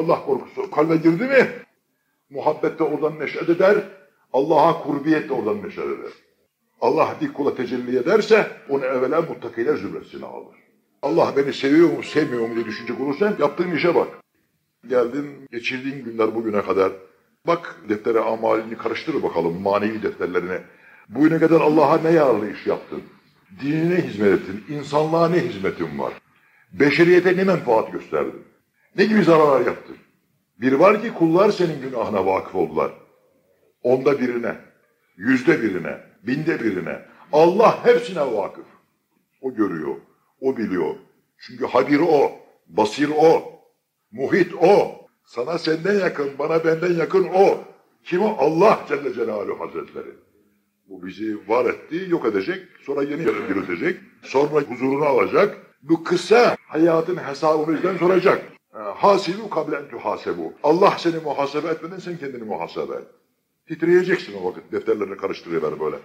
Allah korkusu kalbe girdi mi muhabbet de oradan neşet eder. Allah'a kurbiyet de oradan neşet eder. Allah bir kula tecelli ederse onu evvela muttakiler zümresine alır. Allah beni seviyor mu sevmiyor mu diye düşünecek olursan yaptığın işe bak. Geldin geçirdiğin günler bugüne kadar bak deftere amalini karıştır bakalım manevi defterlerine. Bugüne kadar Allah'a ne yararlı iş yaptın? Dinine hizmet ettin, insanlığa ne hizmetin var? Beşeriyete ne menfaat gösterdin? Ne gibi zararlar yaptın? Bir var ki kullar senin günahına vakıf oldular. Onda birine, yüzde birine, binde birine. Allah hepsine vakıf. O görüyor, o biliyor. Çünkü habir o, basir o, muhit o. Sana senden yakın, bana benden yakın o. Kim o? Allah Celle Celaluhu Hazretleri. Bu bizi var etti, yok edecek, sonra yeni diriltecek, sonra huzurunu alacak. Bu kısa hayatın hesabını bizden soracak. Hasibu kablen tuhasebu. Allah seni muhasebe etmeden sen kendini muhasebe et. Titreyeceksin o vakit defterlerini karıştırıyorlar böyle.